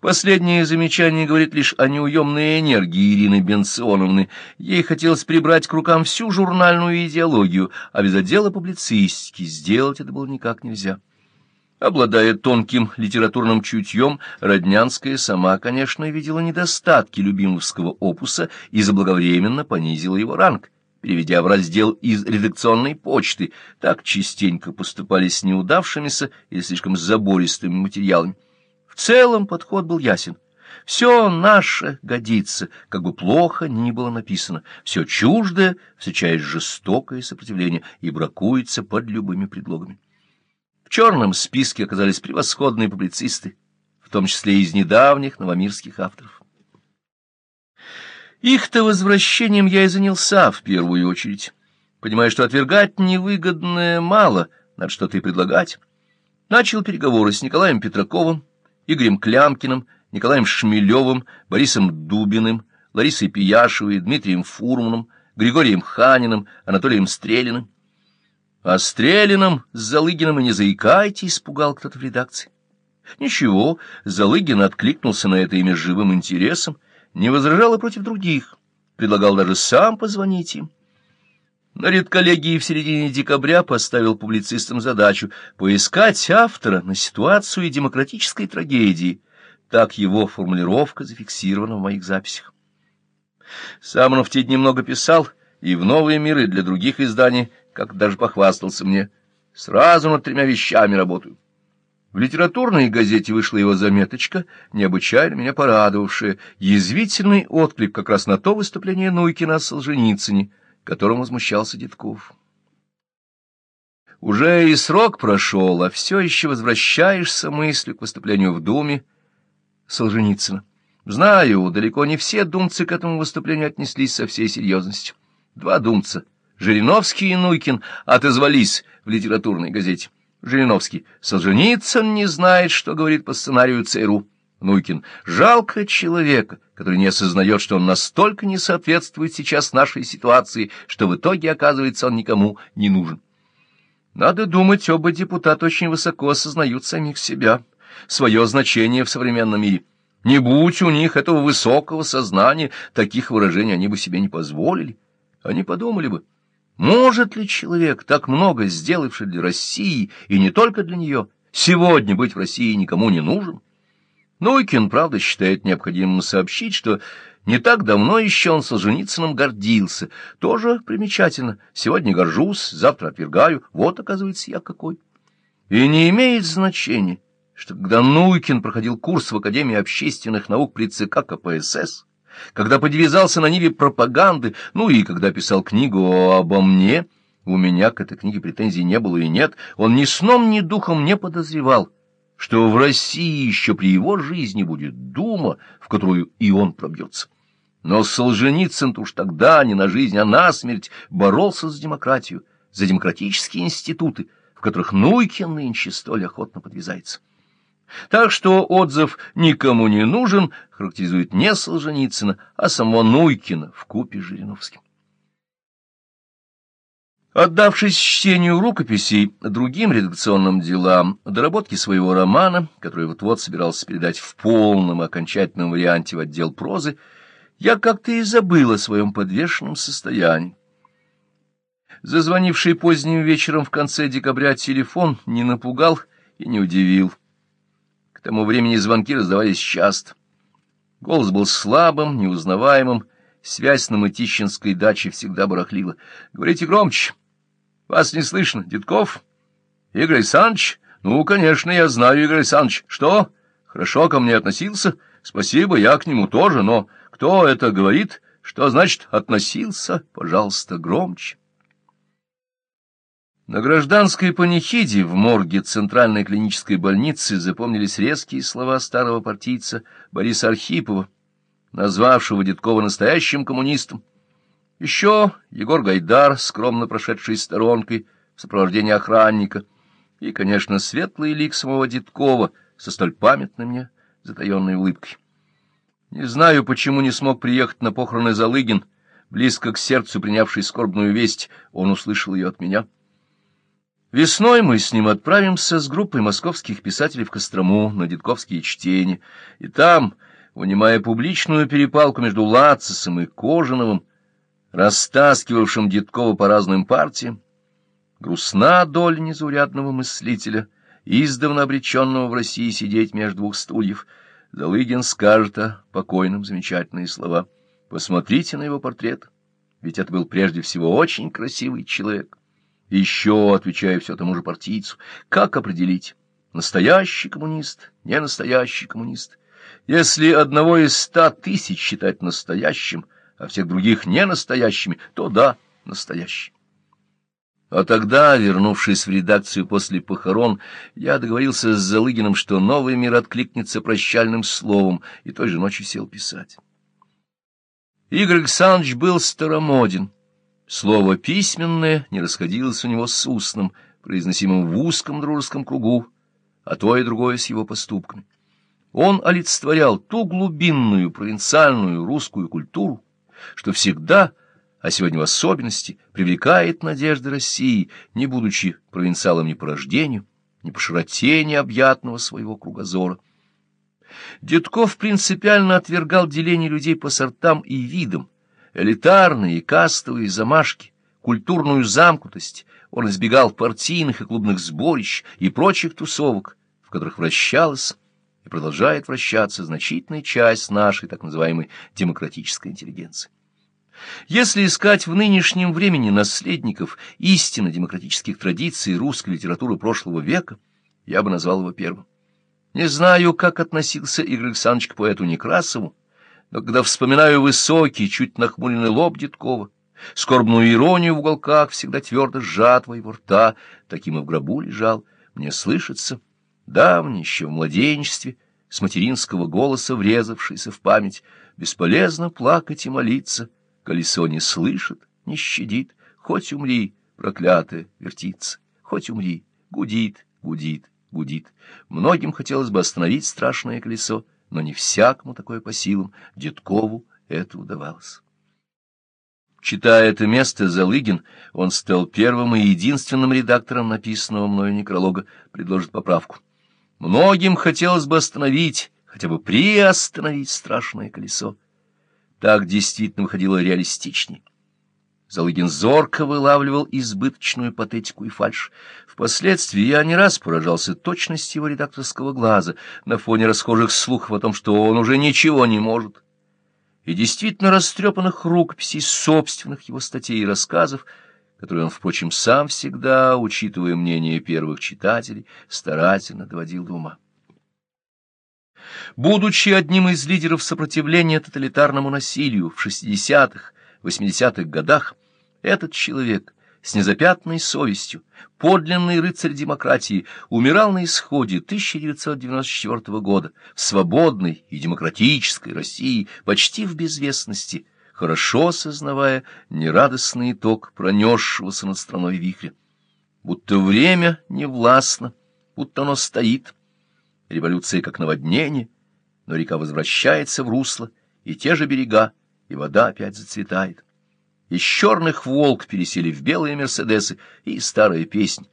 Последнее замечание говорит лишь о неуемной энергии Ирины Бенционовны. Ей хотелось прибрать к рукам всю журнальную идеологию, а без отдела публицистики сделать это было никак нельзя. Обладая тонким литературным чутьем, Роднянская сама, конечно, видела недостатки любимовского опуса и заблаговременно понизила его ранг переведя в раздел из редакционной почты, так частенько поступали с неудавшимися или слишком забористыми материалами. Целом подход был ясен. Все наше годится, как бы плохо ни было написано. Все чуждое встречает жестокое сопротивление и бракуется под любыми предлогами. В черном списке оказались превосходные публицисты, в том числе из недавних новомирских авторов. Их-то возвращением я и занялся в первую очередь, понимая, что отвергать невыгодное мало, надо что-то и предлагать. Начал переговоры с Николаем Петраковым, Игорем Клямкиным, Николаем Шмелевым, Борисом Дубиным, Ларисой Пияшевой, Дмитрием Фурманом, Григорием Ханиным, Анатолием Стрелиным. А Стрелиным с Залыгиным и не заикайте, испугал кто-то в редакции. Ничего, Залыгин откликнулся на это имя живым интересом, не возражал и против других, предлагал даже сам позвонить им. На редколлегии в середине декабря поставил публицистам задачу поискать автора на ситуацию демократической трагедии. Так его формулировка зафиксирована в моих записях. Сам он в те дни много писал, и в «Новые миры» для других изданий, как даже похвастался мне. Сразу над тремя вещами работаю. В литературной газете вышла его заметочка, необычайно меня порадовавшая, язвительный отклик как раз на то выступление Нуйкина о Солженицыне, которым возмущался Дедков. Уже и срок прошел, а все еще возвращаешься мыслью к выступлению в Думе Солженицына. Знаю, далеко не все думцы к этому выступлению отнеслись со всей серьезностью. Два думца, Жириновский и Нуйкин, отозвались в литературной газете. Жириновский. Солженицын не знает, что говорит по сценарию ЦРУ. Нуйкин. Жалко человека, который не осознает, что он настолько не соответствует сейчас нашей ситуации, что в итоге, оказывается, он никому не нужен. Надо думать, оба депутата очень высоко осознают самих себя, свое значение в современном мире. Не будь у них этого высокого сознания, таких выражений они бы себе не позволили. Они подумали бы, может ли человек, так много сделавший для России, и не только для нее, сегодня быть в России никому не нужен? Нойкин, правда, считает необходимым сообщить, что не так давно еще он Солженицыным гордился. Тоже примечательно. Сегодня горжусь, завтра отвергаю. Вот, оказывается, я какой. И не имеет значения, что когда Нуйкин проходил курс в Академии общественных наук при ЦК КПСС, когда подвязался на ниве пропаганды, ну и когда писал книгу обо мне, у меня к этой книге претензий не было и нет, он ни сном, ни духом не подозревал, что в России еще при его жизни будет дума, в которую и он пробьется. Но Солженицын уж тогда не на жизнь, а на смерть боролся за демократию, за демократические институты, в которых Нуйкин нынче столь охотно подвязается. Так что отзыв «никому не нужен» характеризует не Солженицына, а самого Нуйкина в купе с Жириновским. Отдавшись чтению рукописей другим редакционным делам, доработки своего романа, который вот-вот собирался передать в полном окончательном варианте в отдел прозы, я как-то и забыл о своем подвешенном состоянии. Зазвонивший поздним вечером в конце декабря телефон не напугал и не удивил. К тому времени звонки раздавались часто. Голос был слабым, неузнаваемым, связь на Мытищинской даче всегда барахлила. — Говорите громче. — Вас не слышно. Дедков? — Игорь Александрович? — Ну, конечно, я знаю, Игорь Александрович. — Что? Хорошо ко мне относился? — Спасибо, я к нему тоже, но кто это говорит? Что значит «относился»? Пожалуйста, громче. На гражданской панихиде в морге Центральной клинической больницы запомнились резкие слова старого партийца Бориса Архипова, назвавшего Дедкова настоящим коммунистом. Еще Егор Гайдар, скромно прошедший сторонкой в сопровождении охранника, и, конечно, светлый лик самого Дедкова со столь памятной мне затаенной улыбкой. Не знаю, почему не смог приехать на похороны Залыгин, близко к сердцу принявший скорбную весть, он услышал ее от меня. Весной мы с ним отправимся с группой московских писателей в Кострому на дедковские чтения, и там, унимая публичную перепалку между Лацисом и Кожановым, растаскивавшим Дедкова по разным партиям, грустна доля незаурядного мыслителя, издавна обреченного в России сидеть между двух стульев. Залыгин скажет о покойном замечательные слова. Посмотрите на его портрет, ведь это был прежде всего очень красивый человек. Еще, отвечая все тому же партийцу, как определить, настоящий коммунист, не настоящий коммунист? Если одного из ста тысяч считать настоящим, а всех других не настоящими, то да, настоящий. А тогда, вернувшись в редакцию после похорон, я договорился с Залыгиным, что новый мир откликнется прощальным словом, и той же ночью сел писать. Игорь Александрович был старомоден. Слово «письменное» не расходилось у него с устным, произносимым в узком дружеском кругу, а то и другое с его поступками. Он олицетворял ту глубинную провинциальную русскую культуру, что всегда, а сегодня в особенности, привлекает надежды России, не будучи провинциалом ни по рождению, ни по широте необъятного своего кругозора. Дедков принципиально отвергал деление людей по сортам и видам, элитарные кастовые замашки, культурную замкнутость, он избегал партийных и клубных сборищ и прочих тусовок, в которых вращалась и продолжает вращаться значительная часть нашей так называемой демократической интеллигенции. Если искать в нынешнем времени наследников истинно демократических традиций русской литературы прошлого века, я бы назвал его первым. Не знаю, как относился Игорь Александрович к поэту Некрасову, но когда вспоминаю высокий, чуть нахмуренный лоб Дедкова, скорбную иронию в уголках, всегда твердо сжатого его рта, таким и в гробу лежал, мне слышится, давний, еще в младенчестве, с материнского голоса врезавшийся в память, бесполезно плакать и молиться, колесо не слышит, не щадит, хоть умри, проклятое, вертится, хоть умри, гудит, гудит, гудит. Многим хотелось бы остановить страшное колесо, но не всякому такое по силам, Дедкову это удавалось. Читая это место, Залыгин, он стал первым и единственным редактором написанного мною некролога, предложит поправку. Многим хотелось бы остановить, хотя бы приостановить страшное колесо. Так действительно выходило реалистичнее. Залыгин зорко вылавливал избыточную патетику и фальшь. Впоследствии я не раз поражался точности его редакторского глаза на фоне расхожих слухов о том, что он уже ничего не может. И действительно растрепанных рукописей собственных его статей и рассказов, которые он, впрочем, сам всегда, учитывая мнение первых читателей, старательно доводил до ума. Будучи одним из лидеров сопротивления тоталитарному насилию в 60-х, 80-х годах, этот человек с незапятной совестью, подлинный рыцарь демократии, умирал на исходе 1994 года в свободной и демократической России, почти в безвестности, хорошо сознавая нерадостный итог пронесшегося над страной вихря. Будто время не властно, будто оно стоит. Революция как наводнение, но река возвращается в русло, и те же берега, и вода опять зацветает. Из черных волк пересели в белые мерседесы, и старая песня.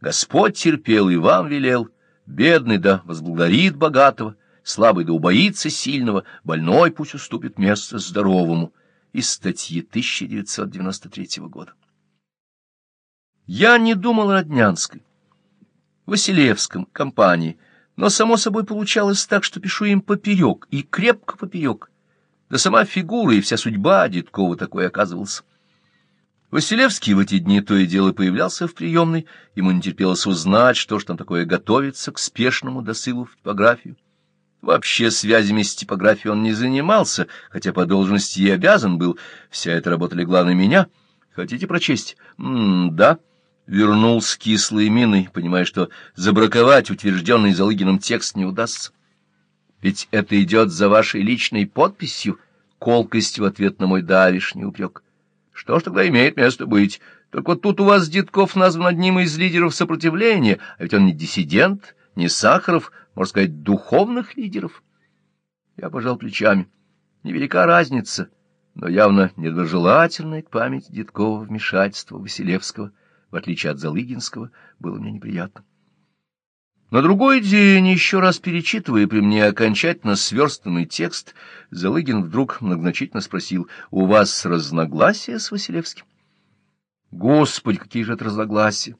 Господь терпел и вам велел, бедный да возблагодарит богатого, слабый да убоится сильного, больной пусть уступит место здоровому. Из статьи 1993 года. Я не думал о Роднянской, Василевском, компании, но, само собой, получалось так, что пишу им поперек, и крепко поперек. Да сама фигура и вся судьба Дедкова такой оказывался. Василевский в эти дни то и дело появлялся в приемной, ему не терпелось узнать, что ж там такое готовится к спешному досылу в типографию. Вообще связями с типографией он не занимался, хотя по должности и обязан был. Вся эта работа легла на меня. Хотите прочесть? М -м да. Вернул с кислой миной, понимая, что забраковать утвержденный Залыгиным текст не удастся. Ведь это идет за вашей личной подписью, колкость в ответ на мой давишний упрек. Что ж тогда имеет место быть? Только вот тут у вас Дедков назван одним из лидеров сопротивления, а ведь он не диссидент, не Сахаров, можно сказать, духовных лидеров. Я пожал плечами. Невелика разница, но явно недоброжелательное к памяти Дедкова вмешательство Василевского в отличие от Залыгинского, было мне неприятно. На другой день, еще раз перечитывая при мне окончательно сверстанный текст, Залыгин вдруг многозначительно спросил, «У вас разногласия с Василевским?» «Господи, какие же это разногласия!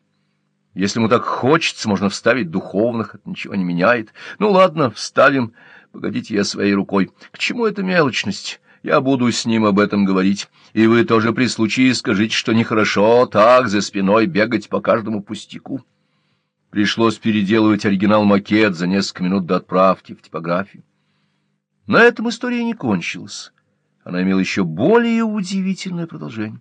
Если ему так хочется, можно вставить духовных, это ничего не меняет. Ну ладно, вставим, погодите я своей рукой. К чему эта мелочность?» Я буду с ним об этом говорить, и вы тоже при случае скажите, что нехорошо так за спиной бегать по каждому пустяку. Пришлось переделывать оригинал-макет за несколько минут до отправки в типографию. На этом история не кончилась. Она имела еще более удивительное продолжение.